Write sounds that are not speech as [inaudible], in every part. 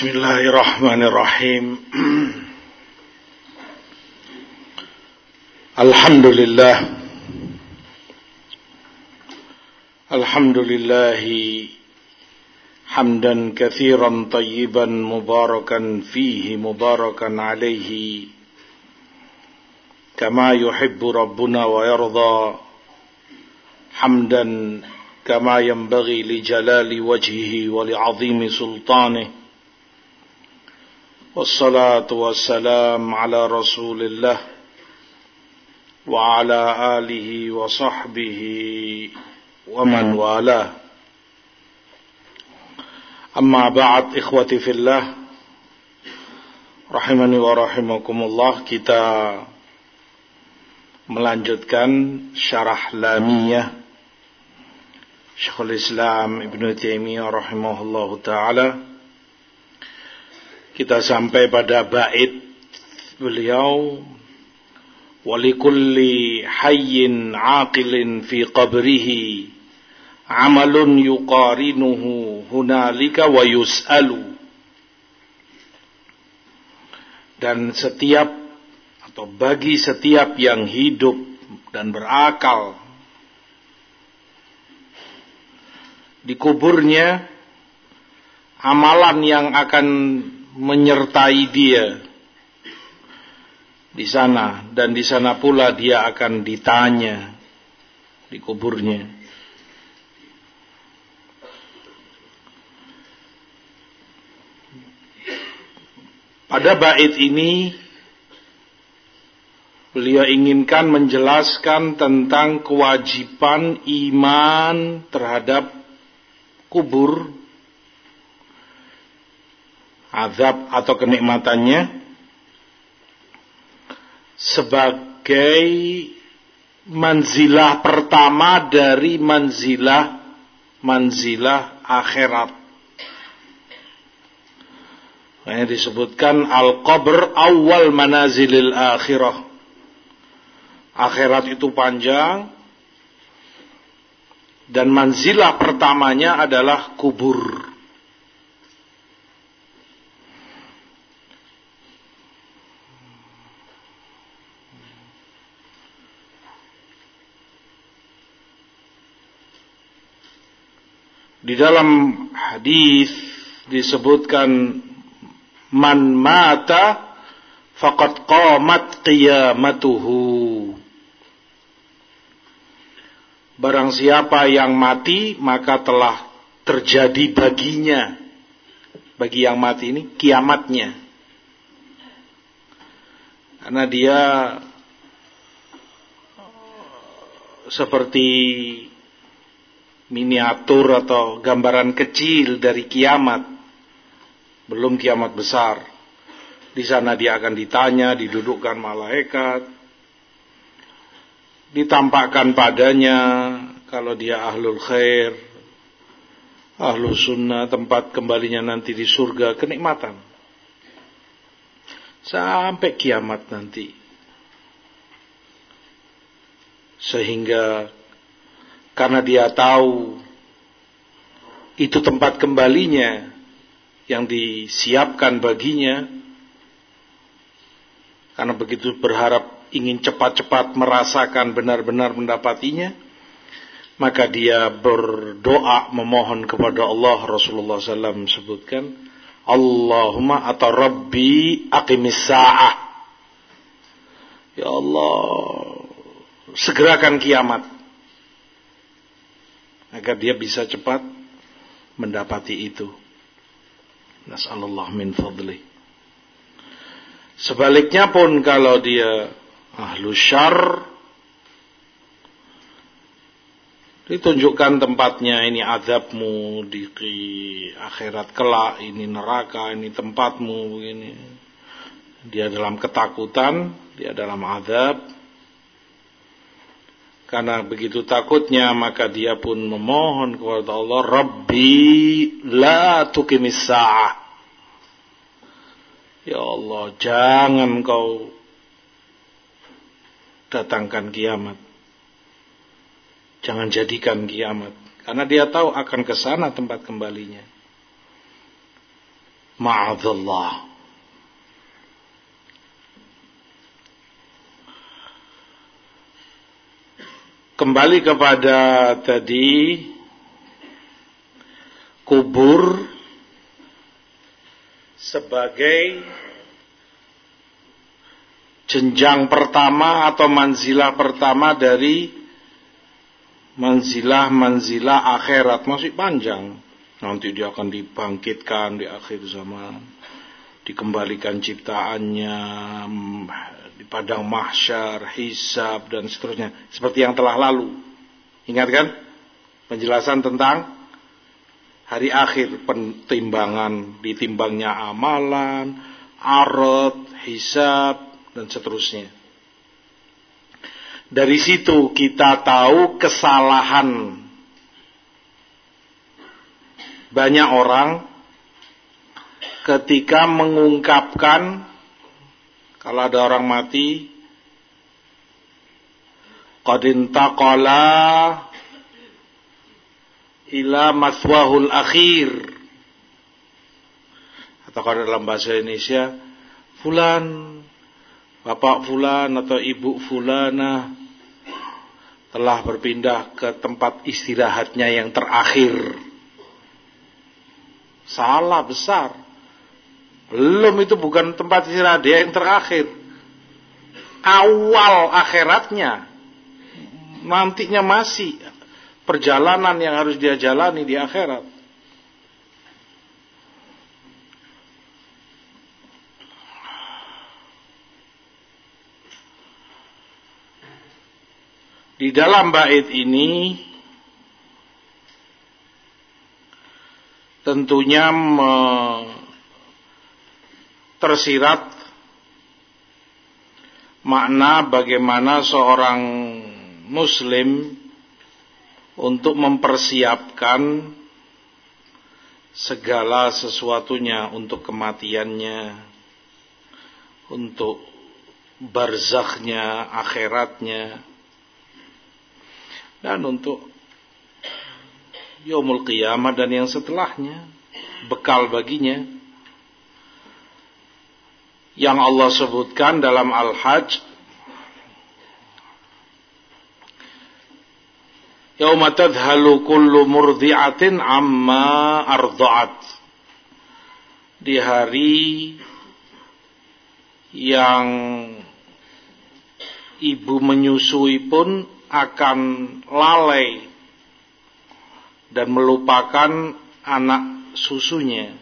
بسم الله الرحمن الرحيم. [clears throat] الحمد لله. الحمد لله حمدا كثيرا طيبا مباركا فيه مباركا عليه. كما يحب ربنا ويرضى. حمدا كما ينبغي لجلال وجهه ولعظيم سلطانه. والصلاة والسلام على رسول الله وعلى آله وصحبه ومن نعم. والاه. أما بعد إخوتي في الله رحمني ورحمكم الله كتاب ملانجد كان شرح لامية شيخ الإسلام ابن تيمية رحمه الله تعالى kita sampai pada bait beliau walikulli hayyin aqilin fi qabrihi amalun yuqarinuhu hunalika wa yus'alu. Dan setiap atau bagi setiap yang hidup dan berakal di kuburnya amalan yang akan menyertai dia di sana dan di sana pula dia akan ditanya di kuburnya. Pada bait ini beliau inginkan menjelaskan tentang kewajiban iman terhadap kubur azab atau kenikmatannya sebagai manzilah pertama dari manzilah manzilah akhirat. Ini disebutkan al-qabr awal manazilil akhirah. Akhirat itu panjang dan manzilah pertamanya adalah kubur. Di dalam hadis disebutkan man mata faqad qamat qiyamatuhu. Barang siapa yang mati maka telah terjadi baginya bagi yang mati ini kiamatnya. Karena dia seperti miniatur atau gambaran kecil dari kiamat. Belum kiamat besar. Di sana dia akan ditanya, didudukkan malaikat. Ditampakkan padanya kalau dia ahlul khair, ahlul sunnah, tempat kembalinya nanti di surga, kenikmatan. Sampai kiamat nanti. Sehingga karena dia tahu itu tempat kembalinya yang disiapkan baginya. Karena begitu berharap ingin cepat-cepat merasakan benar-benar mendapatinya, maka dia berdoa memohon kepada Allah Rasulullah SAW sebutkan Allahumma atau Rabbi aqimis sa'ah Ya Allah segerakan kiamat agar dia bisa cepat mendapati itu. Nasallallahu min fadli. Sebaliknya pun kalau dia ahlu syar ditunjukkan tempatnya ini azabmu di akhirat kelak ini neraka ini tempatmu begini dia dalam ketakutan dia dalam azab karena begitu takutnya maka dia pun memohon kepada Allah, Rabbi la tukimis sa'ah. Ya Allah, jangan kau datangkan kiamat. Jangan jadikan kiamat. Karena dia tahu akan ke sana tempat kembalinya. Ma'adallah. Kembali kepada tadi kubur sebagai jenjang pertama atau manzilah pertama dari manzilah-manzilah akhirat masih panjang. Nanti dia akan dibangkitkan di akhir zaman, dikembalikan ciptaannya di padang mahsyar, hisab dan seterusnya, seperti yang telah lalu. Ingat kan penjelasan tentang hari akhir pentimbangan ditimbangnya amalan, arad, hisab dan seterusnya. Dari situ kita tahu kesalahan banyak orang ketika mengungkapkan kalau ada orang mati qad intaqala ila maswahul akhir atau kalau dalam bahasa Indonesia fulan Bapak Fulan atau Ibu Fulana telah berpindah ke tempat istirahatnya yang terakhir. Salah besar. Belum itu bukan tempat istirahat dia yang terakhir. Awal akhiratnya. Nantinya masih perjalanan yang harus dia jalani di akhirat. Di dalam bait ini tentunya tersirat makna bagaimana seorang muslim untuk mempersiapkan segala sesuatunya untuk kematiannya, untuk barzakhnya, akhiratnya, dan untuk yaumul qiyamah dan yang setelahnya bekal baginya yang Allah sebutkan dalam Al-Hajj Yauma tadhalu kullu murdi'atin amma arda'at di hari yang ibu menyusui pun akan lalai dan melupakan anak susunya.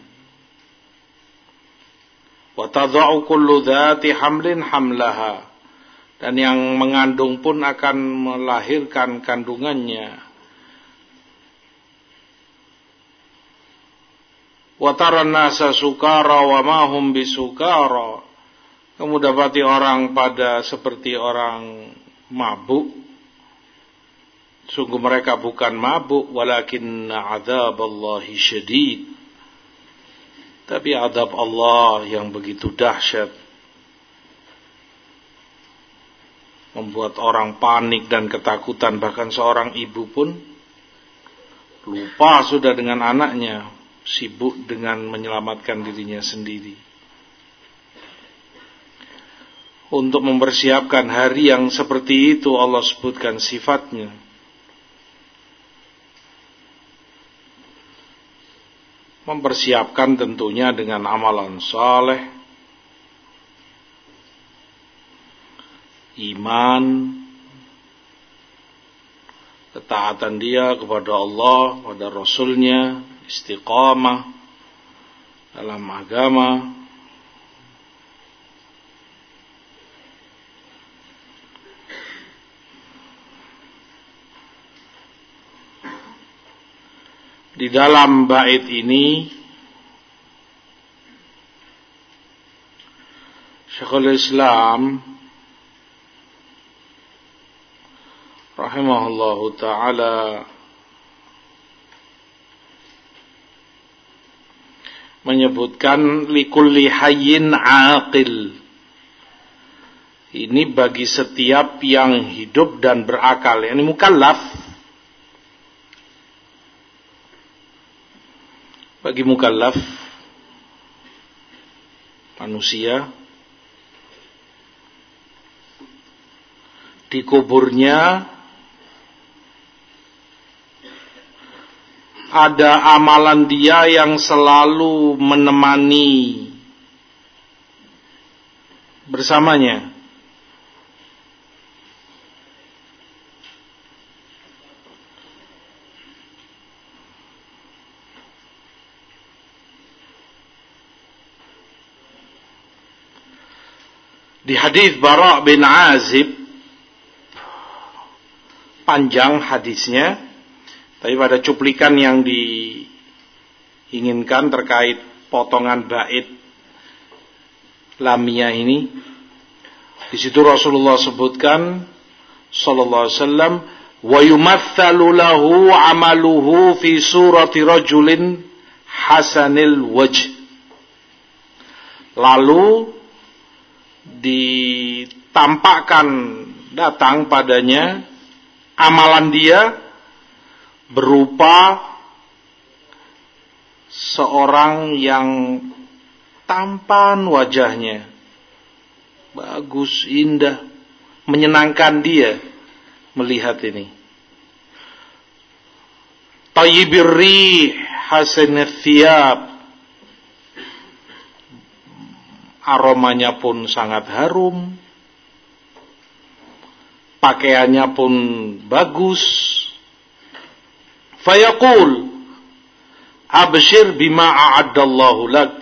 Wa tadha'u kullu dhati hamlin hamlaha. Dan yang mengandung pun akan melahirkan kandungannya. Wa taran nasa sukara wa mahum bisukara. Kamu dapati orang pada seperti orang mabuk Sungguh mereka bukan mabuk walakin azab Allah syadid. Tapi adab Allah yang begitu dahsyat. Membuat orang panik dan ketakutan. Bahkan seorang ibu pun lupa sudah dengan anaknya. Sibuk dengan menyelamatkan dirinya sendiri. Untuk mempersiapkan hari yang seperti itu Allah sebutkan sifatnya mempersiapkan tentunya dengan amalan saleh, iman, ketaatan dia kepada Allah, kepada Rasulnya, istiqamah dalam agama, di dalam bait ini Syekhul Islam rahimahullahu taala menyebutkan likulli hayyin aqil. Ini bagi setiap yang hidup dan berakal. Ini mukallaf bagi mukallaf manusia di kuburnya ada amalan dia yang selalu menemani bersamanya. Di hadis Bara bin Azib. Panjang hadisnya. Tapi pada cuplikan yang diinginkan terkait potongan bait lamia ini. Di situ Rasulullah sebutkan sallallahu alaihi wasallam wa yumathalu lahu amaluhu fi surati rajulin hasanil wajh. Lalu ditampakkan datang padanya amalan dia berupa seorang yang tampan wajahnya bagus, indah, menyenangkan dia melihat ini. Tayyibir rih hasanat aromanya pun sangat harum, pakaiannya pun bagus. Fayaqul, abshir bima a'addallahu lak.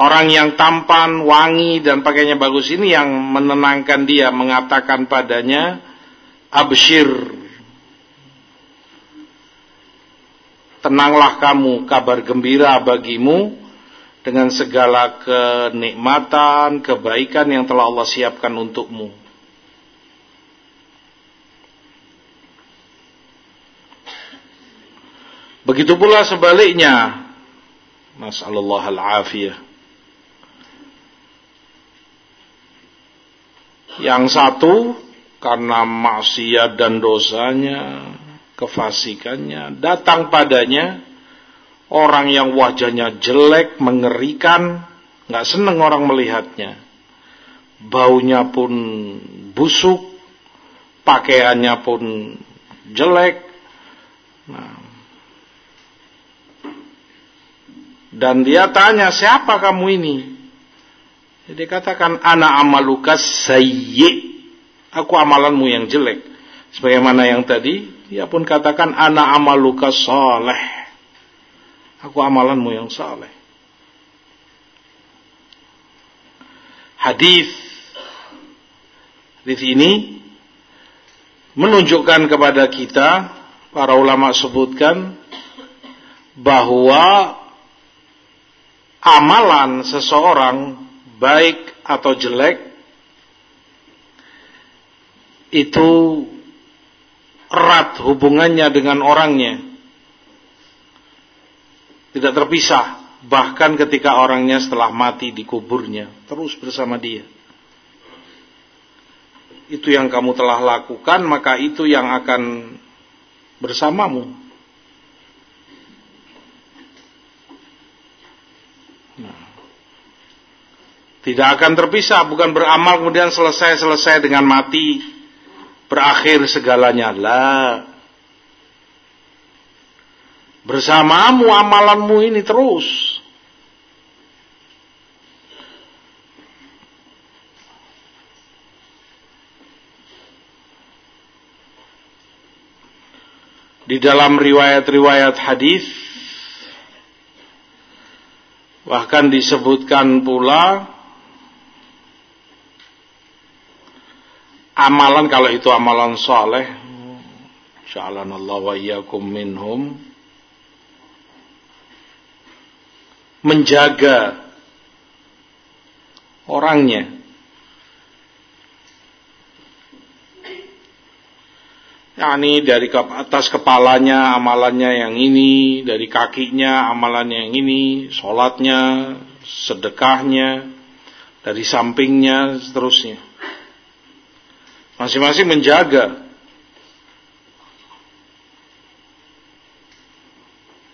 Orang yang tampan, wangi dan pakainya bagus ini yang menenangkan dia mengatakan padanya abshir Tenanglah kamu, kabar gembira bagimu dengan segala kenikmatan, kebaikan yang telah Allah siapkan untukmu. Begitu pula sebaliknya. Masallallahu al-afiyah. Yang satu karena maksiat dan dosanya kefasikannya, datang padanya orang yang wajahnya jelek, mengerikan, nggak seneng orang melihatnya. Baunya pun busuk, pakaiannya pun jelek. Nah. Dan dia tanya, siapa kamu ini? Jadi katakan, anak amalukas sayyi. Aku amalanmu yang jelek. Sebagaimana yang tadi, dia pun katakan ana amaluka soleh. Aku amalanmu yang soleh. Hadis di sini menunjukkan kepada kita para ulama sebutkan bahwa amalan seseorang baik atau jelek itu erat hubungannya dengan orangnya. Tidak terpisah. Bahkan ketika orangnya setelah mati di kuburnya. Terus bersama dia. Itu yang kamu telah lakukan, maka itu yang akan bersamamu. Nah. Tidak akan terpisah, bukan beramal kemudian selesai-selesai dengan mati berakhir segalanya. Lah. Bersamamu amalanmu ini terus. Di dalam riwayat-riwayat hadis bahkan disebutkan pula amalan kalau itu amalan soleh Allah wa iyyakum minhum menjaga orangnya yakni dari atas kepalanya amalannya yang ini, dari kakinya amalannya yang ini, sholatnya, sedekahnya, dari sampingnya, seterusnya. Masing-masing menjaga.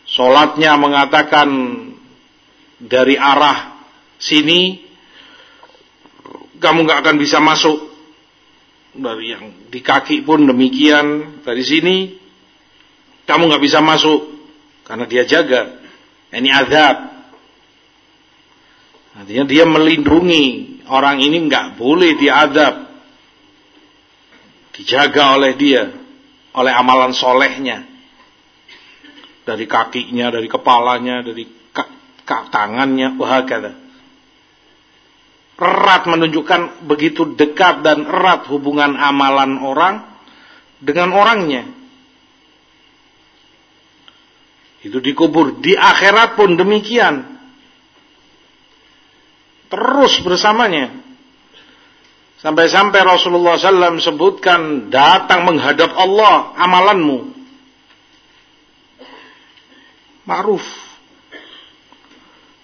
Sholatnya mengatakan dari arah sini kamu nggak akan bisa masuk. Dari yang di kaki pun demikian dari sini kamu nggak bisa masuk karena dia jaga. Ini azab. Artinya dia melindungi. Orang ini nggak boleh diadab dijaga oleh dia oleh amalan solehnya dari kakinya dari kepalanya dari tangannya wahakala erat menunjukkan begitu dekat dan erat hubungan amalan orang dengan orangnya. Itu dikubur. Di akhirat pun demikian. Terus bersamanya. Sampai-sampai Rasulullah SAW sebutkan datang menghadap Allah amalanmu. Ma'ruf.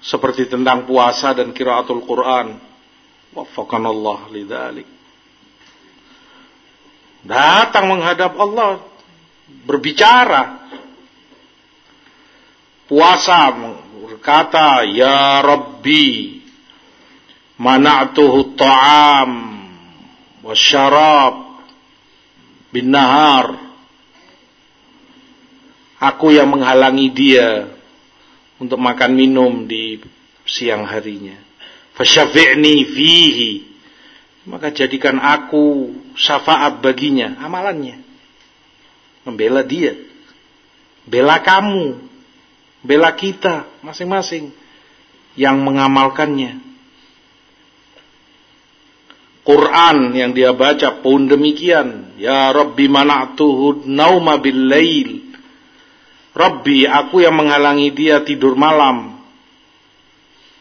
Seperti tentang puasa dan kiraatul Quran Wafakan Allah lidalik. Datang menghadap Allah. Berbicara. Puasa berkata, Ya Rabbi, mana'tuhu ta'am wa syarab bin nahar. Aku yang menghalangi dia untuk makan minum di siang harinya. Fasyafi'ni fihi. Maka jadikan aku syafaat baginya amalannya. Membela dia. Bela kamu. Bela kita masing-masing yang mengamalkannya Quran yang dia baca pun demikian. Ya Rabbi mana'tuhu nauma bil lail Rabbi aku yang menghalangi dia tidur malam.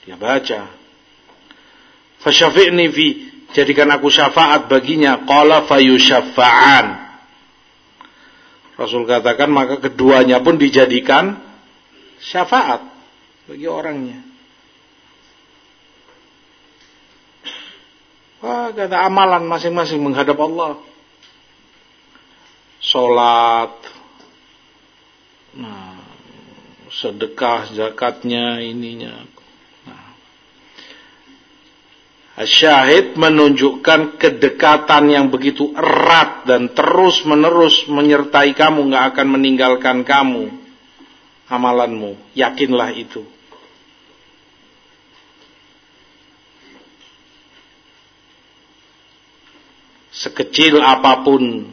Dia baca. Fasyafi'ni fi jadikan aku syafaat baginya. Qala fayusyafa'an Rasul katakan maka keduanya pun dijadikan syafaat bagi orangnya Wah, kata amalan masing-masing menghadap Allah. Salat. Nah, sedekah zakatnya ininya Syahid menunjukkan kedekatan yang begitu erat dan terus menerus menyertai kamu, nggak akan meninggalkan kamu amalanmu. Yakinlah itu. Sekecil apa pun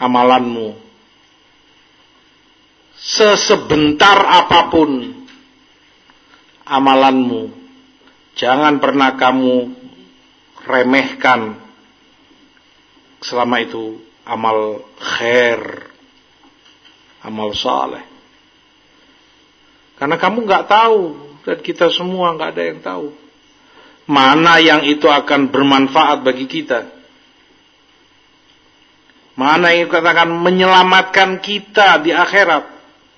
amalanmu, sesebentar apa pun amalanmu, Jangan pernah kamu remehkan selama itu amal khair, amal saleh. Karena kamu nggak tahu dan kita semua nggak ada yang tahu mana yang itu akan bermanfaat bagi kita. Mana yang akan menyelamatkan kita di akhirat,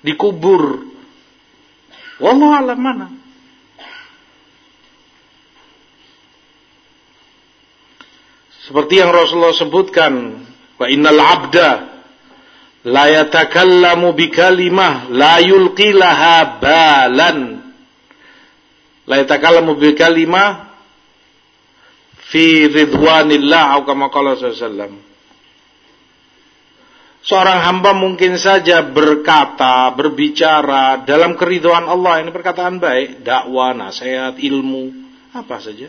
di kubur. Wallahu alam mana. Seperti yang Rasulullah sebutkan, wa innal abda la yatakallamu bi kalimah la yulqi laha balan. La yatakallamu bi kalimah fi ridwanillah atau kama qala sallallahu Seorang hamba mungkin saja berkata, berbicara dalam keriduan Allah. Ini perkataan baik, dakwah, nasihat, ilmu, apa saja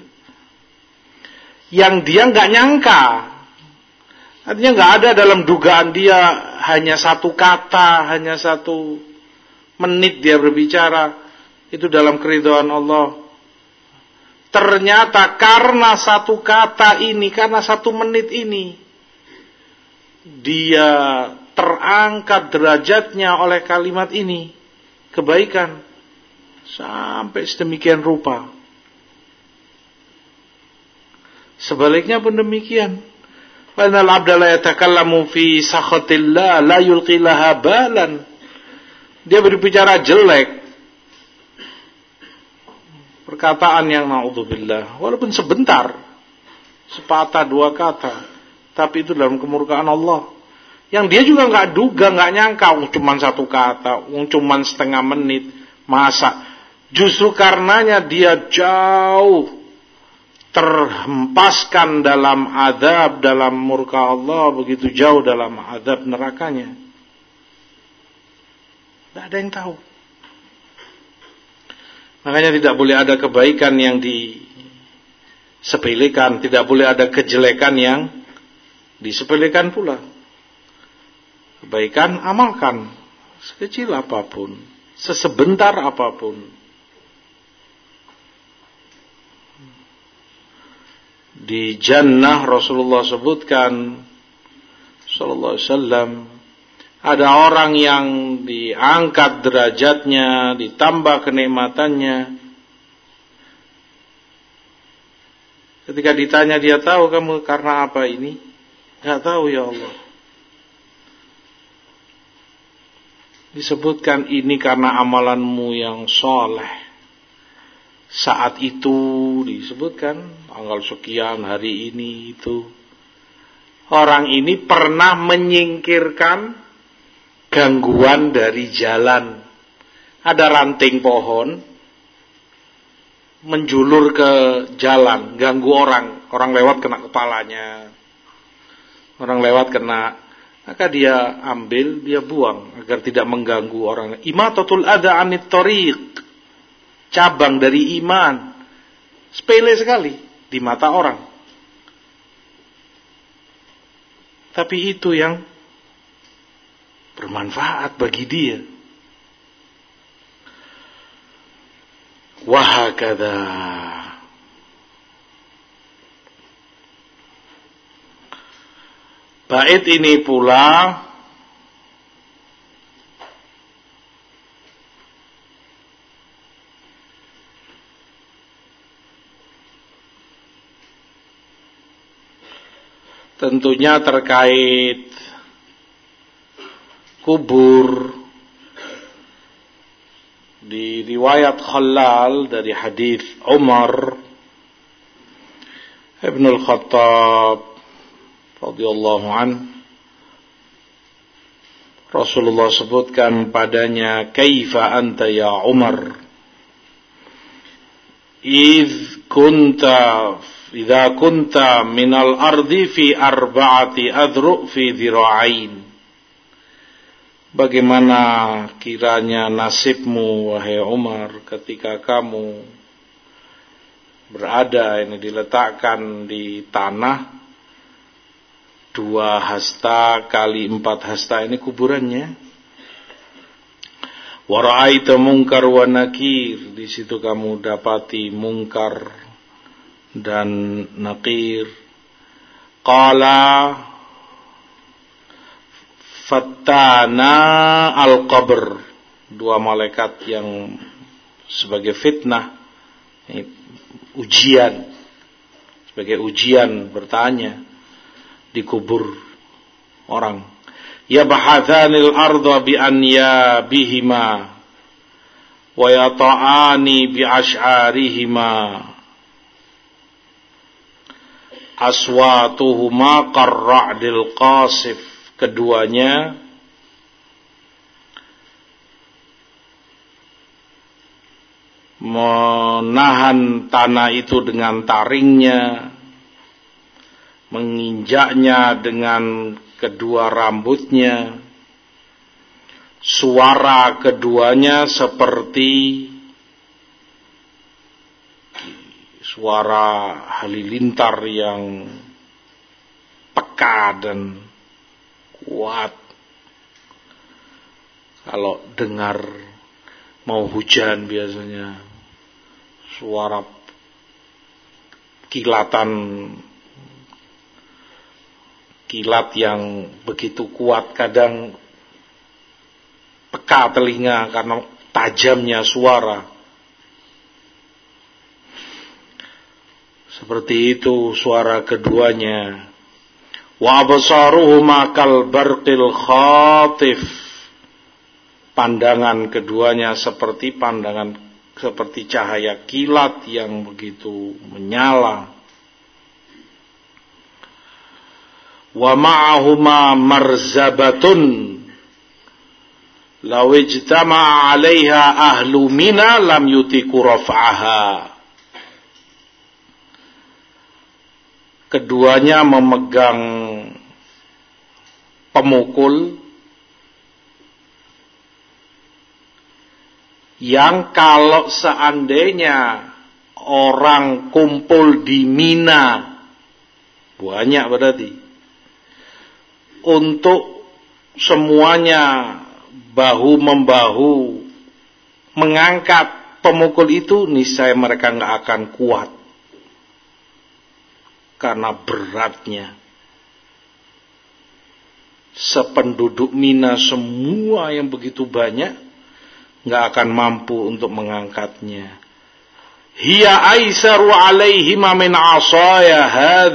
yang dia nggak nyangka. Artinya nggak ada dalam dugaan dia hanya satu kata, hanya satu menit dia berbicara. Itu dalam keridhaan Allah. Ternyata karena satu kata ini, karena satu menit ini, dia terangkat derajatnya oleh kalimat ini. Kebaikan. Sampai sedemikian rupa. Sebaliknya pun demikian. Wanal abda la yatakallamu fi sakhatillah la yulqi balan. Dia berbicara jelek. Perkataan yang naudzubillah, walaupun sebentar. Sepatah dua kata, tapi itu dalam kemurkaan Allah. Yang dia juga nggak duga, nggak nyangka, um, cuman satu kata, um, cuman setengah menit, masa. Justru karenanya dia jauh terhempaskan dalam adab, dalam murka Allah, begitu jauh dalam adab nerakanya. Tidak ada yang tahu. Makanya tidak boleh ada kebaikan yang disepelekan, tidak boleh ada kejelekan yang disepelekan pula. Kebaikan amalkan sekecil apa pun, sesebentar apa pun. di jannah Rasulullah sebutkan sallallahu alaihi wasallam ada orang yang diangkat derajatnya, ditambah kenikmatannya. Ketika ditanya dia tahu kamu karena apa ini? Enggak tahu ya Allah. Disebutkan ini karena amalanmu yang soleh saat itu disebutkan tanggal sekian hari ini itu orang ini pernah menyingkirkan gangguan dari jalan. Ada ranting pohon menjulur ke jalan ganggu orang. Orang lewat kena kepalanya. Orang lewat kena. Maka dia ambil dia buang agar tidak mengganggu orang. Imatatul ada anit cabang dari iman. Sepele sekali di mata orang. Tapi itu yang bermanfaat bagi dia. Wahakada. Bait ini pula tentunya terkait kubur. Di riwayat Khalal dari hadis Umar Ibn al-Khattab radhiyallahu an Rasulullah sebutkan padanya kaifa anta ya Umar? Iz kunta idza kunta minal ardi fi arba'ati adru fi dhira'ain Bagaimana kiranya nasibmu wahai Umar ketika kamu berada ini diletakkan di tanah dua hasta kali empat hasta ini kuburannya? Wara'aita mungkar wa nakir. Di situ kamu dapati mungkar dan Naqir qala fattana al-qabr. Dua malaikat yang sebagai fitnah ujian. Sebagai ujian bertanya di kubur orang. Ya bahathanil arda bi an ya bihima wa yata'ani bi ash'arihima aswatuhuma qarra'dil qasif keduanya menahan tanah itu dengan taringnya menginjaknya dengan kedua rambutnya. Suara keduanya seperti suara halilintar yang peka dan kuat. Kalau dengar mau hujan biasanya suara kilatan kilat yang begitu kuat kadang peka telinga karena tajamnya suara Seperti itu suara keduanya. Wa absaruhuma kal barqil khatif. Pandangan keduanya seperti pandangan seperti cahaya kilat yang begitu menyala. wa ma'ahuma marzabatun law ijtama'a 'alaiha ahlu mina lam yutiku raf'aha keduanya memegang pemukul yang kalau seandainya orang kumpul di Mina banyak berarti untuk semuanya bahu membahu mengangkat pemukul itu niscaya mereka nggak akan kuat karena beratnya sependuduk Mina semua yang begitu banyak nggak akan mampu untuk mengangkatnya. Hiya aisaru alaihima min asaya.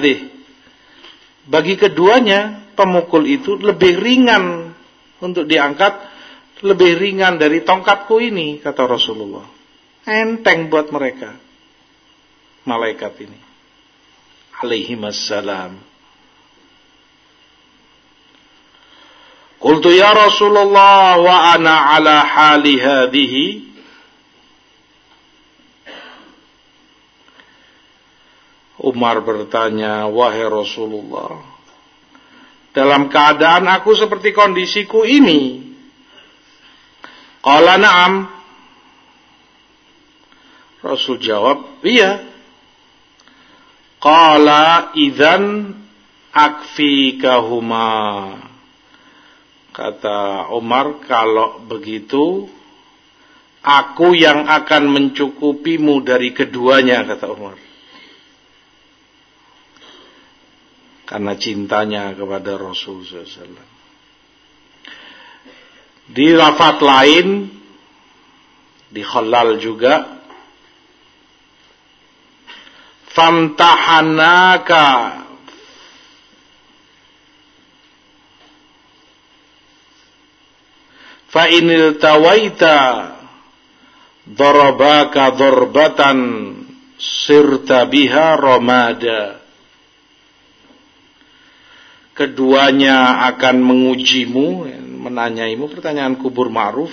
Bagi keduanya pemukul itu lebih ringan untuk diangkat, lebih ringan dari tongkatku ini kata Rasulullah. Enteng buat mereka. Malaikat ini. Alaihimassalam. Qultu ya Rasulullah wa ana ala hali hadhihi Umar bertanya, wahai Rasulullah, dalam keadaan aku seperti kondisiku ini. Qala na'am. Rasul jawab, iya. Qala idzan akfikahuma. Kata Umar, kalau begitu aku yang akan mencukupimu dari keduanya, kata Umar. Karena cintanya kepada Rasul SAW. Di lafat lain, di khalal juga, famtahanaka. Fa inil tawaita darabaka darbatan sirta biha ramada. Keduanya akan mengujimu menanyaimu pertanyaan kubur ma'ruf.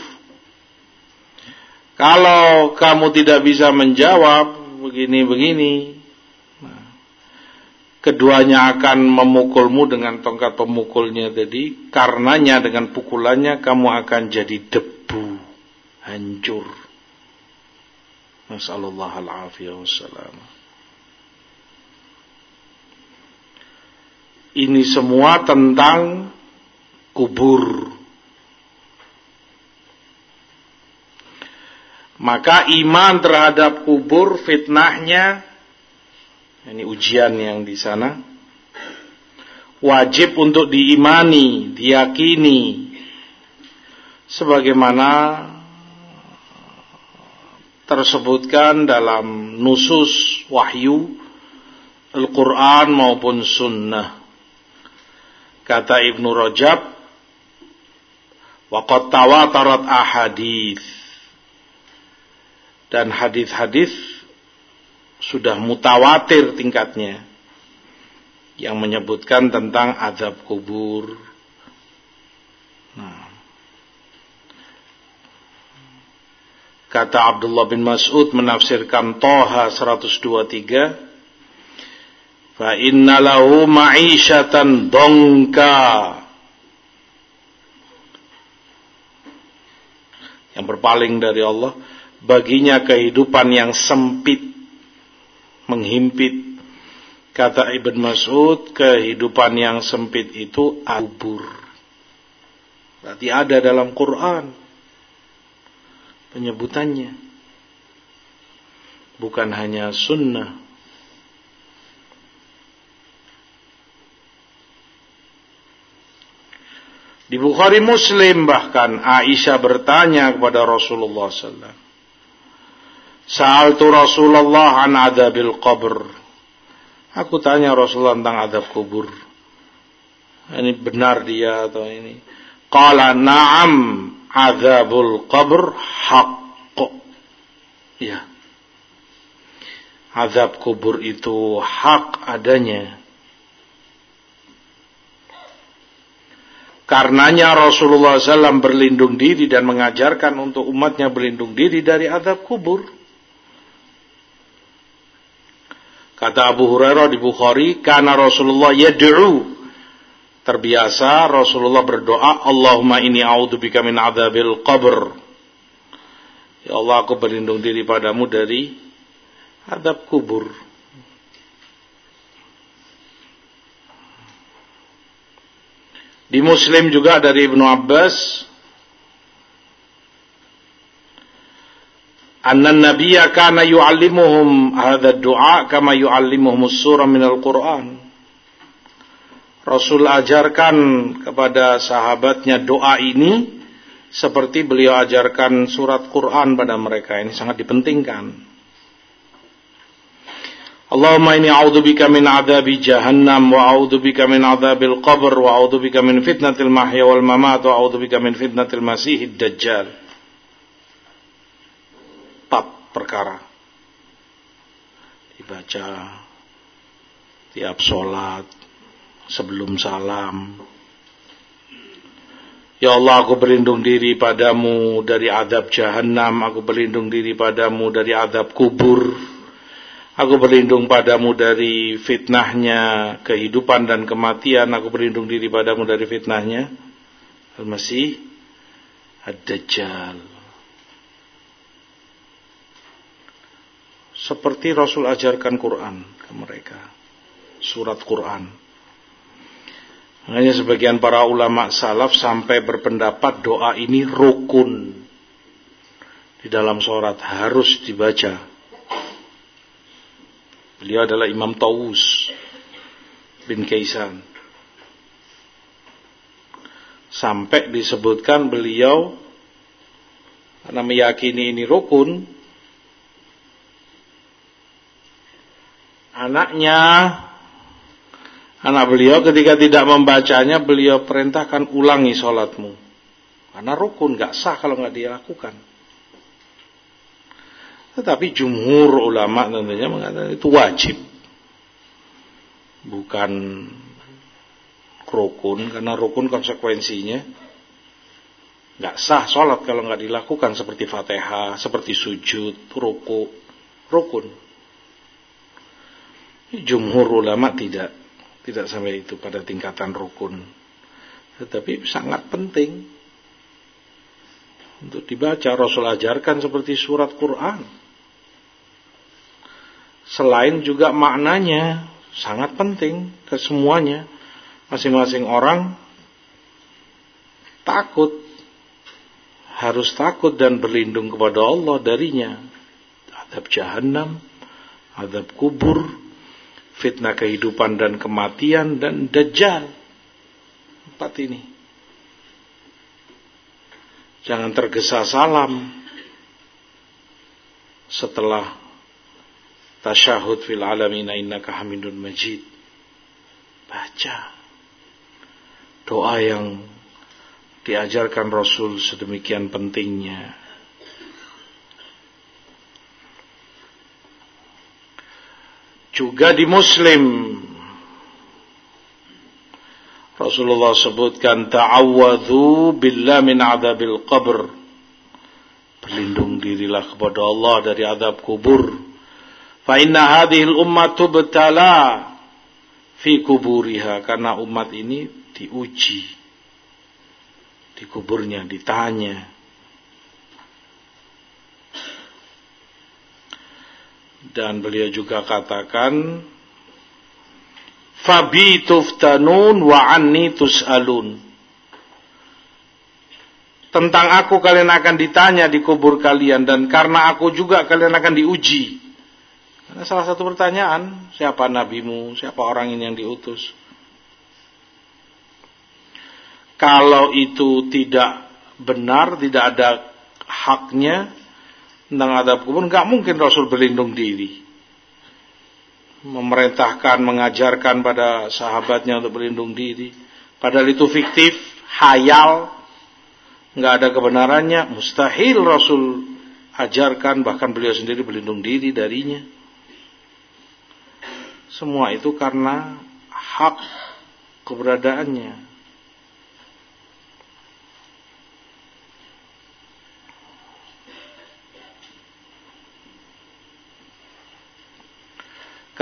Kalau kamu tidak bisa menjawab begini-begini keduanya akan memukulmu dengan tongkat pemukulnya tadi. Karenanya dengan pukulannya kamu akan jadi debu hancur. Nasallallahu alaihi wasallam Ini semua tentang kubur. Maka iman terhadap kubur fitnahnya ini ujian yang di sana. Wajib untuk diimani, diyakini. Sebagaimana tersebutkan dalam nusus wahyu Al-Quran maupun sunnah. Kata Ibnu Rajab, Waqat tawatarat ahadith. Dan hadis-hadis sudah mutawatir tingkatnya yang menyebutkan tentang azab kubur. Nah. Kata Abdullah bin Mas'ud menafsirkan Toha 123 Fa inna lahu ma'isyatan dongka Yang berpaling dari Allah Baginya kehidupan yang sempit menghimpit. Kata Ibn Mas'ud, kehidupan yang sempit itu abur. Berarti ada dalam Quran penyebutannya. Bukan hanya sunnah. Di Bukhari Muslim bahkan Aisyah bertanya kepada Rasulullah SAW. Sa'altu Rasulullah an adabil qabr. Aku tanya Rasulullah tentang adab kubur. Ini benar dia atau ini? Qala na'am adabul qabr haqq. Ya. Azab kubur itu hak adanya. Karenanya Rasulullah SAW berlindung diri dan mengajarkan untuk umatnya berlindung diri dari adab kubur. Kata Abu Hurairah di Bukhari, karena Rasulullah yad'u terbiasa Rasulullah berdoa, Allahumma ini a'udzubika min adzabil qabr. Ya Allah, aku berlindung diri padamu dari adab kubur. Di Muslim juga dari Ibnu Abbas anna nabiyya kana yu'allimuhum hadha ad-du'a kama yu'allimuhum as-surah min al-Qur'an. Rasul ajarkan kepada sahabatnya doa ini seperti beliau ajarkan surat Quran pada mereka. Ini sangat dipentingkan. Allahumma inni a'udzubika min adzabi jahannam wa a'udzubika min adzabil qabr wa a'udzubika min fitnatil mahya wal mamat wa a'udzubika min fitnatil masihid dajjal perkara. Dibaca tiap sholat, sebelum salam. Ya Allah aku berlindung diri padamu dari adab jahanam, aku berlindung diri padamu dari adab kubur. Aku berlindung padamu dari fitnahnya kehidupan dan kematian. Aku berlindung diri padamu dari fitnahnya Al-Masih Ad-Dajjal. Seperti Rasul ajarkan Quran ke mereka. Surat Quran. Hanya sebagian para ulama salaf sampai berpendapat doa ini rukun di dalam sholat harus dibaca. Beliau adalah Imam Tawus bin Kaisan. Sampai disebutkan beliau karena meyakini ini rukun, anaknya. Anak beliau ketika tidak membacanya beliau perintahkan ulangi sholatmu. Karena rukun gak sah kalau nggak dilakukan tetapi jumhur ulama tentunya mengatakan itu wajib. Bukan rukun karena rukun konsekuensinya nggak sah sholat kalau nggak dilakukan seperti fatihah seperti sujud ruku rukun Jumhur ulama tidak tidak sampai itu pada tingkatan rukun. Tetapi sangat penting untuk dibaca Rasul ajarkan seperti surat Quran. Selain juga maknanya sangat penting ke semuanya. Masing-masing orang takut harus takut dan berlindung kepada Allah darinya. Adab jahanam, adab kubur, fitnah kehidupan dan kematian dan dajjal. Empat ini. Jangan tergesa salam setelah tasyahud fil alamin innaka hamidun majid. Baca doa yang diajarkan Rasul sedemikian pentingnya Juga di Muslim Rasulullah sebutkan ta'awwadhu billah min adabil qabr. Berlindung dirilah kepada Allah dari adab kubur. Fa inna hadhil ummat tubtala fi kuburiha karena umat ini diuji di kuburnya ditanya dan beliau juga katakan fabi tuftanun wa anni tus'alun. Tentang aku kalian akan ditanya di kubur kalian dan karena aku juga kalian akan diuji. Karena salah satu pertanyaan siapa nabimu? Siapa orang ini yang diutus? Kalau itu tidak benar tidak ada haknya tentang adab kubur, nggak mungkin Rasul berlindung diri. Memerintahkan, mengajarkan pada sahabatnya untuk berlindung diri. Padahal itu fiktif, hayal, nggak ada kebenarannya, mustahil Rasul ajarkan, bahkan beliau sendiri berlindung diri darinya. Semua itu karena hak keberadaannya.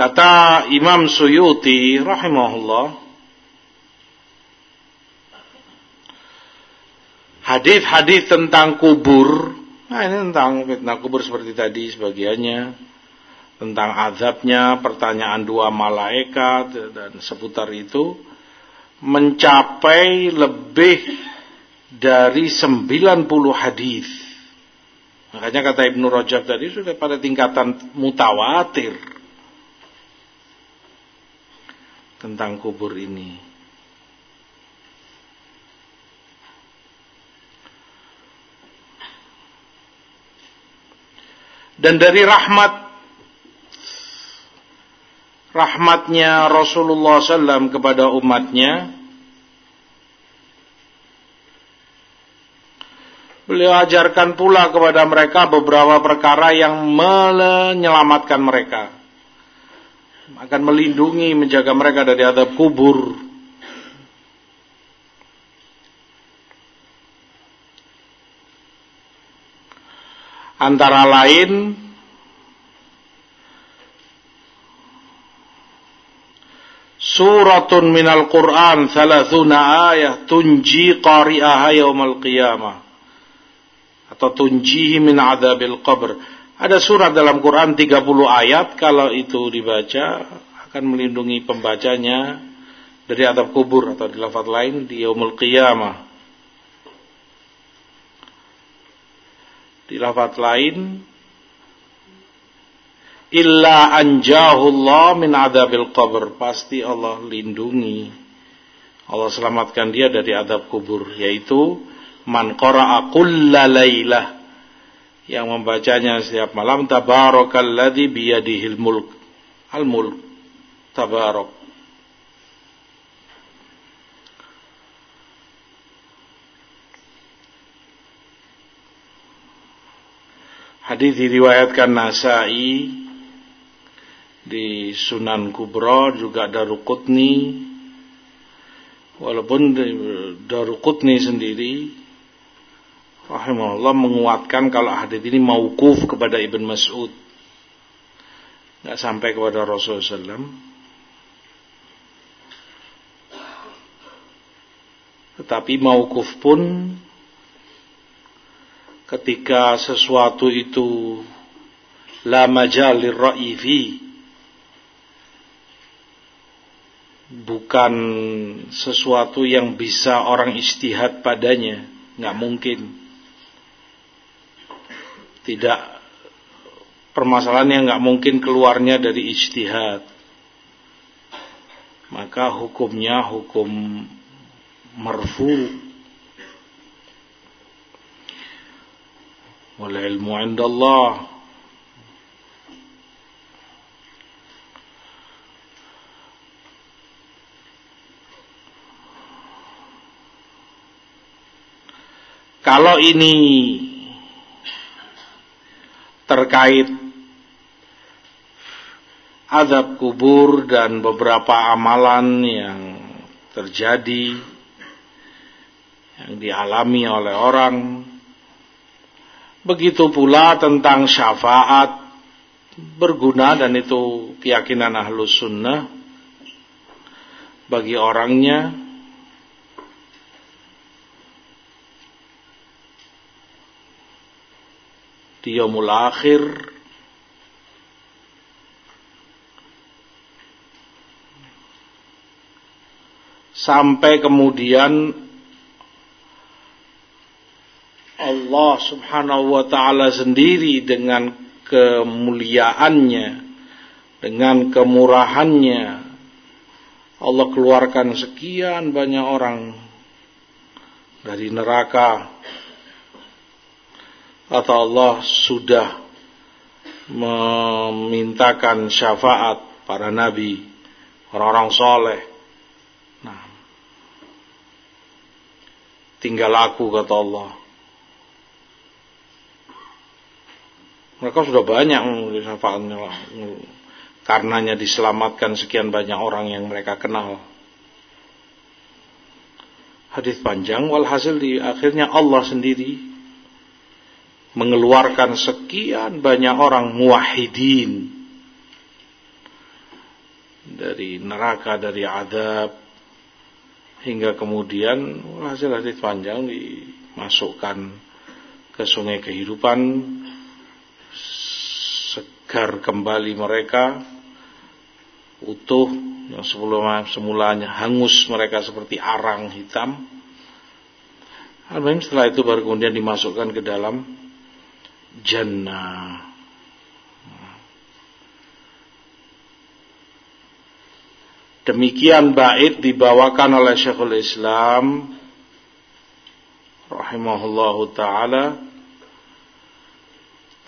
Kata Imam Suyuti rahimahullah Hadis-hadis tentang kubur, nah ini tentang fitnah kubur seperti tadi sebagiannya, tentang azabnya, pertanyaan dua malaikat dan seputar itu mencapai lebih dari 90 hadis. Makanya kata Ibnu Rajab tadi sudah pada tingkatan mutawatir tentang kubur ini. Dan dari rahmat rahmatnya Rasulullah SAW kepada umatnya Beliau ajarkan pula kepada mereka beberapa perkara yang menyelamatkan mereka. Akan melindungi, menjaga mereka dari adab kubur. Antara lain Suratun minal Quran Thalathuna ayah Tunji qari'aha yawmal qiyamah atau tunjihi min adzabil qabr. Ada surat dalam Quran 30 ayat. Kalau itu dibaca akan melindungi pembacanya dari adab kubur atau di lafaz lain di yaumul qiyamah. Di lafaz lain illa anjahullah min adabil qabr. Pasti Allah lindungi. Allah selamatkan dia dari adab kubur yaitu man qara'a kulla yang membacanya setiap malam tabarakalladzi biyadihil mulk. Al mulk tabarak Hadis diriwayatkan Nasai di Sunan Kubra juga Daruqutni. Walaupun Daruqutni sendiri rahimahullah menguatkan kalau hadis ini mauquf kepada Ibn Mas'ud. Enggak sampai kepada Rasulullah SAW. Tetapi mauquf pun ketika sesuatu itu la majal lirra'i bukan sesuatu yang bisa orang istihad padanya, nggak mungkin tidak permasalahan yang nggak mungkin keluarnya dari ijtihad. Maka hukumnya hukum marfu. Wal ilmu indallah. Kalau ini terkait azab kubur dan beberapa amalan yang terjadi yang dialami oleh orang. Begitu pula tentang syafaat berguna dan itu keyakinan ahlus sunnah bagi orangnya di yaumul akhir. Sampai kemudian Allah Subhanahu wa taala sendiri dengan kemuliaannya dengan kemurahannya Allah keluarkan sekian banyak orang dari neraka atau Allah sudah memintakan syafaat para nabi, orang-orang soleh. Nah, tinggal aku kata Allah. Mereka sudah banyak syafaatnya lah. Karenanya diselamatkan sekian banyak orang yang mereka kenal. Hadis panjang, walhasil di akhirnya Allah sendiri mengeluarkan sekian banyak orang muwahidin dari neraka, dari adab hingga kemudian hasil hadis panjang dimasukkan ke sungai kehidupan segar kembali mereka utuh yang sebelumnya semulanya hangus mereka seperti arang hitam. Alhamdulillah setelah itu baru kemudian dimasukkan ke dalam jannah. Demikian bait dibawakan oleh Syekhul Islam rahimahullahu taala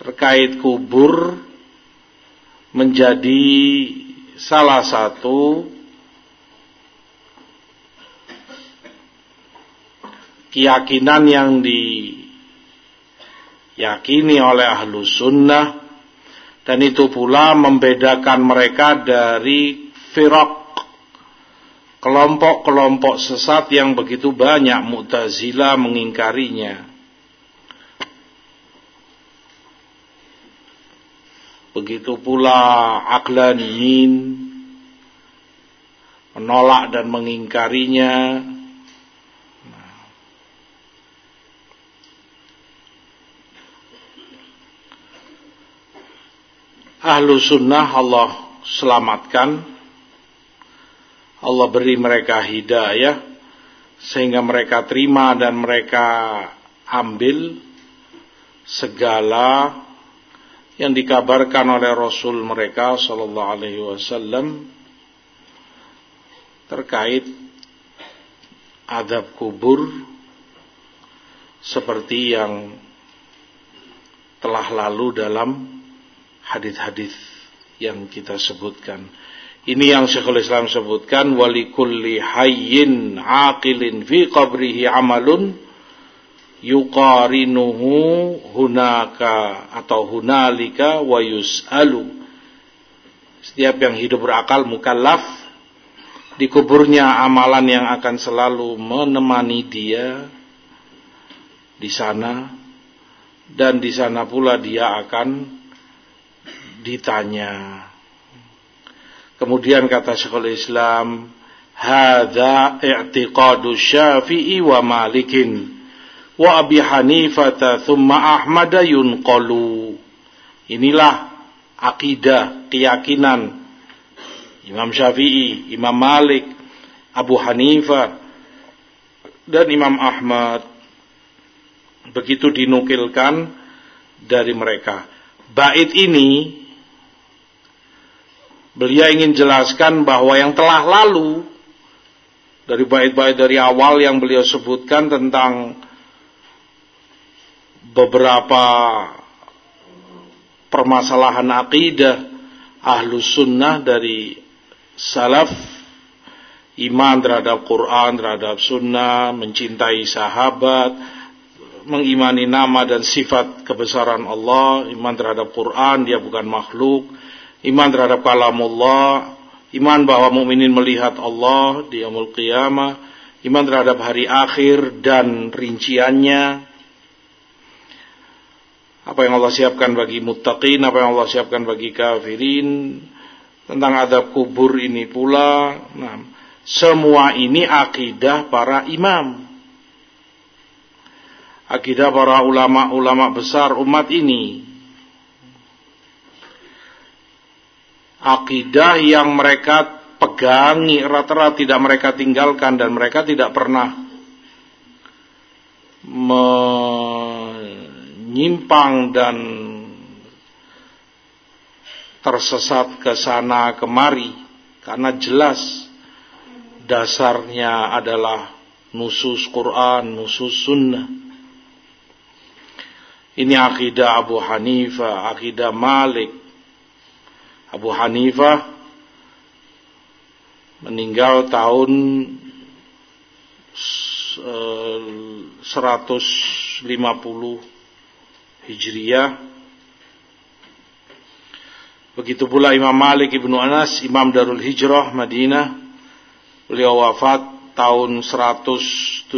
terkait kubur menjadi salah satu keyakinan yang diyakini oleh ahlu sunnah dan itu pula membedakan mereka dari firak kelompok-kelompok sesat yang begitu banyak Mu'tazilah mengingkarinya. Begitu pula Aklaniyin menolak dan mengingkarinya. Ahlu sunnah Allah selamatkan. Allah beri mereka hidayah sehingga mereka terima dan mereka ambil segala yang dikabarkan oleh Rasul mereka sallallahu alaihi wasallam terkait adab kubur seperti yang telah lalu dalam hadis-hadis yang kita sebutkan. Ini yang Syekhul Islam sebutkan walikulli hayyin aqilin fi qabrihi amalun yuqarinuhu hunaka atau hunalika wa yus'alu. Setiap yang hidup berakal mukallaf di kuburnya amalan yang akan selalu menemani dia di sana dan di sana pula dia akan ditanya Kemudian kata Syekhul Islam, "Hadza i'tiqadu Syafi'i wa Malikin wa Abi Hanifah thumma Ahmad yunqalu." Inilah akidah, keyakinan Imam Syafi'i, Imam Malik, Abu Hanifah dan Imam Ahmad begitu dinukilkan dari mereka. Bait ini Beliau ingin jelaskan bahwa yang telah lalu dari bait-bait dari awal yang beliau sebutkan tentang beberapa permasalahan akidah ahlu sunnah dari salaf iman terhadap Quran terhadap sunnah mencintai sahabat mengimani nama dan sifat kebesaran Allah iman terhadap Quran dia bukan makhluk iman terhadap kalamullah, iman bahwa mukminin melihat Allah di yaumul qiyamah, iman terhadap hari akhir dan rinciannya. Apa yang Allah siapkan bagi muttaqin, apa yang Allah siapkan bagi kafirin, tentang adab kubur ini pula. Nah, semua ini akidah para imam. Akidah para ulama-ulama besar umat ini akidah yang mereka pegangi rata-rata tidak mereka tinggalkan dan mereka tidak pernah menyimpang dan tersesat ke sana kemari karena jelas dasarnya adalah nusus Quran, nusus sunnah. Ini akidah Abu Hanifah, akidah Malik, Abu Hanifah meninggal tahun 150 Hijriah. Begitu pula Imam Malik Ibnu Anas, Imam Darul Hijrah Madinah. Beliau wafat tahun 179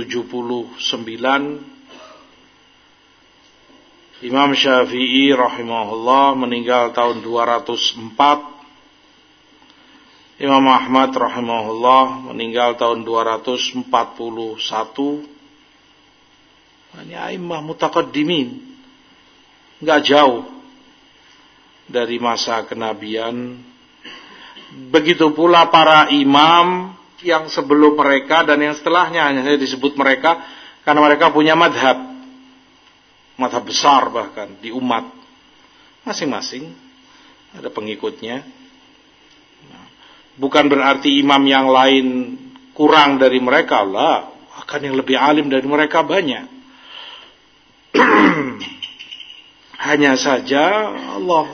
Imam Syafi'i rahimahullah meninggal tahun 204 Imam Ahmad rahimahullah meninggal tahun 241. Ini a'immah mutakaddimin. Enggak jauh dari masa kenabian. Begitu pula para imam yang sebelum mereka dan yang setelahnya hanya disebut mereka karena mereka punya madhab. Madhab besar bahkan di umat. Masing-masing ada pengikutnya. Bukan berarti imam yang lain kurang dari mereka lah. Akan yang lebih alim dari mereka banyak. [clears throat] Hanya saja Allah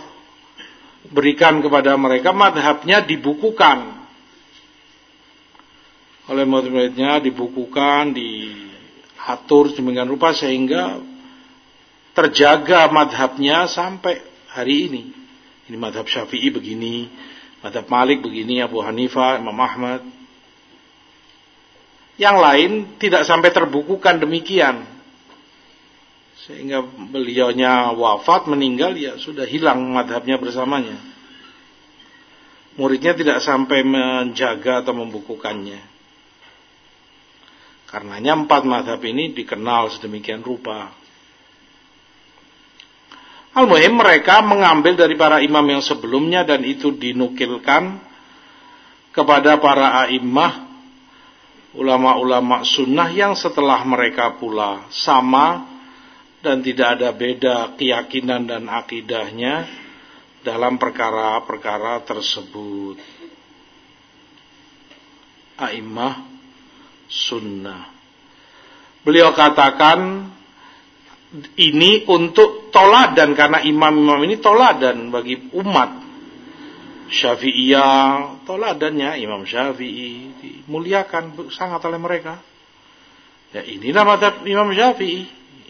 berikan kepada mereka madhabnya dibukukan. Oleh murid-muridnya dibukukan, diatur demikian rupa sehingga terjaga madhabnya sampai hari ini. Ini madhab syafi'i begini, Madhab Malik begini, Abu Hanifah, Imam Ahmad. Yang lain tidak sampai terbukukan demikian. Sehingga beliaunya wafat, meninggal, ya sudah hilang madhabnya bersamanya. Muridnya tidak sampai menjaga atau membukukannya. Karenanya empat madhab ini dikenal sedemikian rupa. Al-Muhim mereka mengambil dari para imam yang sebelumnya dan itu dinukilkan kepada para a'immah ulama-ulama sunnah yang setelah mereka pula sama dan tidak ada beda keyakinan dan akidahnya dalam perkara-perkara tersebut. A'immah sunnah. Beliau katakan ini untuk toladan karena imam-imam ini toladan bagi umat. Syafi'iyah toladannya Imam Syafi'i dimuliakan sangat oleh mereka. Ya inilah mata Imam Syafi'i.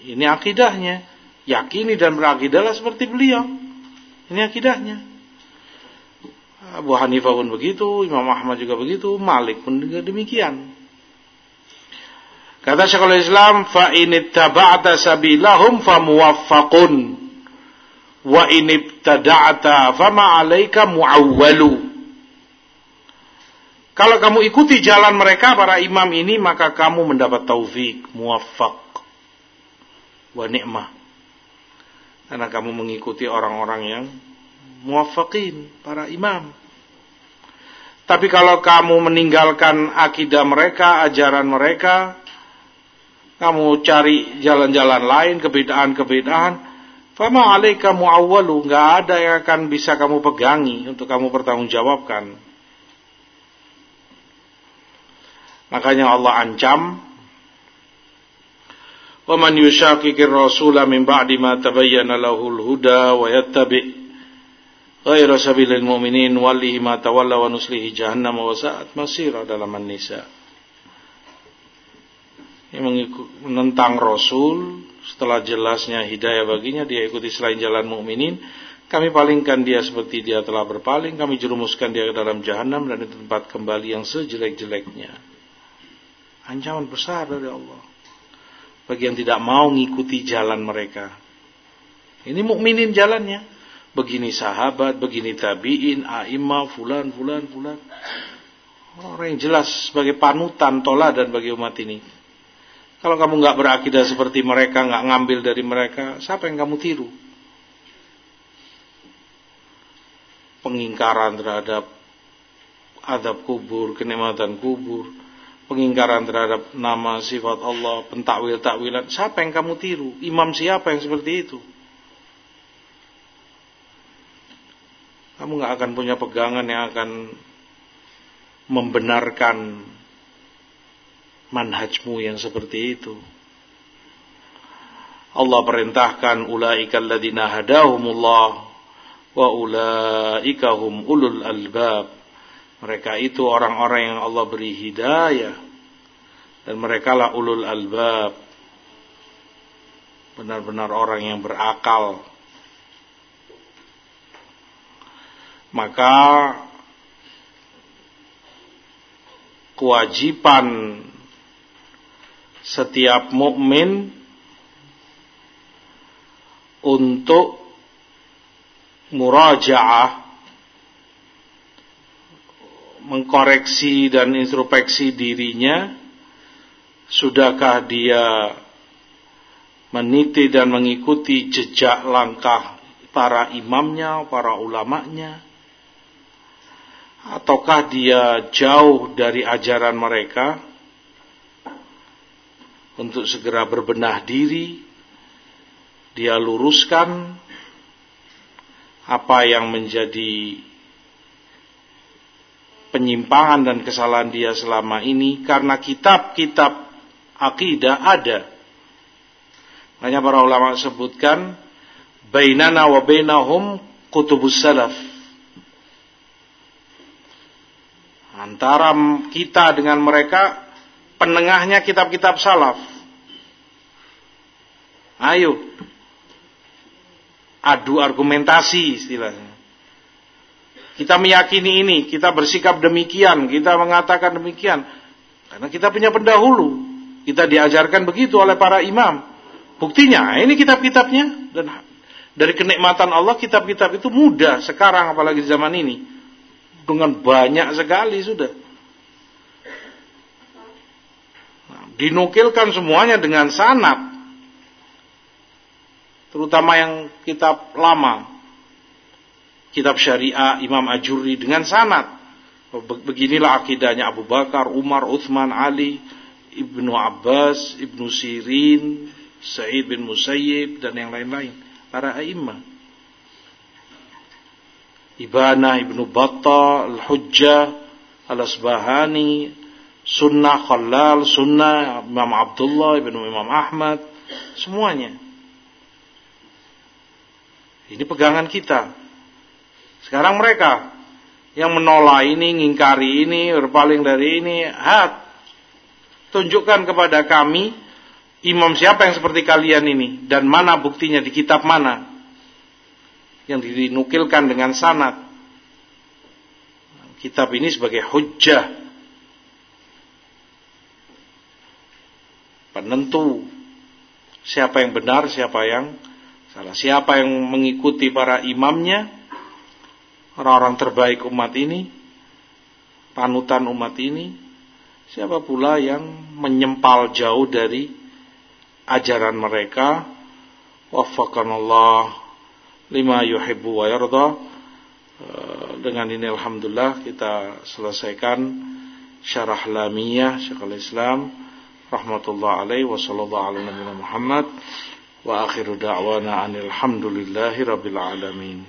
Ini akidahnya. Yakini dan berakidahlah seperti beliau. Ini akidahnya. Abu Hanifah pun begitu, Imam Ahmad juga begitu, Malik pun juga demikian. Kata Syekhul Islam, fa inittaba'ta sabilahum famuwaffaqun wa inibtada'ta fama 'alaika mu'awwalu. Kalau kamu ikuti jalan mereka para imam ini maka kamu mendapat taufik, muwaffaq wa nikmah. Karena kamu mengikuti orang-orang yang muwaffaqin, para imam. Tapi kalau kamu meninggalkan akidah mereka, ajaran mereka, kamu cari jalan-jalan lain, kebedaan-kebedaan, fama alaika muawwalu, nggak ada yang akan bisa kamu pegangi untuk kamu pertanggungjawabkan. Makanya Allah ancam, وَمَنْ يُشَاقِقِ الرَّسُولَ مِنْ بَعْدِ مَا تَبَيَّنَ لَهُ الْهُدَى وَيَتَّبِعْ غَيْرَ سَبِيلِ الْمُؤْمِنِينَ وَلِّهِ مَا تَوَلَّى وَنُسْلِهِ جَهَنَّمَ وَسَاءَتْ مَصِيرًا dalam An-Nisa yang menentang Rasul setelah jelasnya hidayah baginya dia ikuti selain jalan mukminin. Kami palingkan dia seperti dia telah berpaling. Kami jerumuskan dia ke dalam jahanam dan di tempat kembali yang sejelek-jeleknya. Ancaman besar dari Allah. Bagi yang tidak mau mengikuti jalan mereka. Ini mukminin jalannya. Begini sahabat begini tabiin aimah fulan fulan fulan. Orang yang jelas sebagai panutan dan bagi umat ini kalau kamu nggak berakidah seperti mereka, nggak ngambil dari mereka, siapa yang kamu tiru? Pengingkaran terhadap adab kubur, kenikmatan kubur, pengingkaran terhadap nama sifat Allah, pentakwil-takwilan, siapa yang kamu tiru? Imam siapa yang seperti itu? Kamu nggak akan punya pegangan yang akan membenarkan manhajmu yang seperti itu. Allah perintahkan ulaika alladziina hadahumullah wa ulaika hum ulul albab. Mereka itu orang-orang yang Allah beri hidayah dan mereka lah ulul albab. Benar-benar orang yang berakal. Maka kewajiban setiap mukmin untuk murajaah mengkoreksi dan introspeksi dirinya sudahkah dia meniti dan mengikuti jejak langkah para imamnya, para ulamanya? Ataukah dia jauh dari ajaran mereka untuk segera berbenah diri dia luruskan apa yang menjadi penyimpangan dan kesalahan dia selama ini karena kitab-kitab akidah ada. Hanya para ulama sebutkan bainana wa bainahum kutubus salaf. Antara kita dengan mereka penengahnya kitab-kitab salaf. Ayo. Adu argumentasi istilahnya. Kita meyakini ini, kita bersikap demikian, kita mengatakan demikian. Karena kita punya pendahulu. Kita diajarkan begitu oleh para imam. Buktinya, ini kitab-kitabnya. Dan dari kenikmatan Allah, kitab-kitab itu mudah sekarang, apalagi zaman ini. Dengan banyak sekali sudah. Nah, dinukilkan semuanya dengan sanat. Terutama yang kitab lama kitab syariah Imam Ajuri dengan sanad. Beginilah akidahnya Abu Bakar, Umar, Uthman, Ali, Ibnu Abbas, Ibnu Sirin, Sa'id bin Musayyib dan yang lain-lain. Para imam. Ibana, Ibnu Battah, Al-Hujjah, Al-Asbahani, Sunnah Khalal, Sunnah Imam Abdullah, Ibnu Imam Ahmad, semuanya. Ini pegangan kita. Sekarang mereka yang menolak ini, ngingkari ini, berpaling dari ini, hat. Tunjukkan kepada kami imam siapa yang seperti kalian ini dan mana buktinya di kitab mana yang dinukilkan dengan sanad. Kitab ini sebagai hujjah penentu siapa yang benar, siapa yang salah, siapa yang mengikuti para imamnya orang-orang terbaik umat ini, panutan umat ini, siapa pula yang menyempal jauh dari ajaran mereka. Wafakanallah lima yuhibbu wa yarda. Eh, dengan ini alhamdulillah kita selesaikan syarah lamiyah Syekhul Islam رحمة الله عليه وصلى الله على نبينا محمد وآخر دعوانا أن الحمد لله رب العالمين.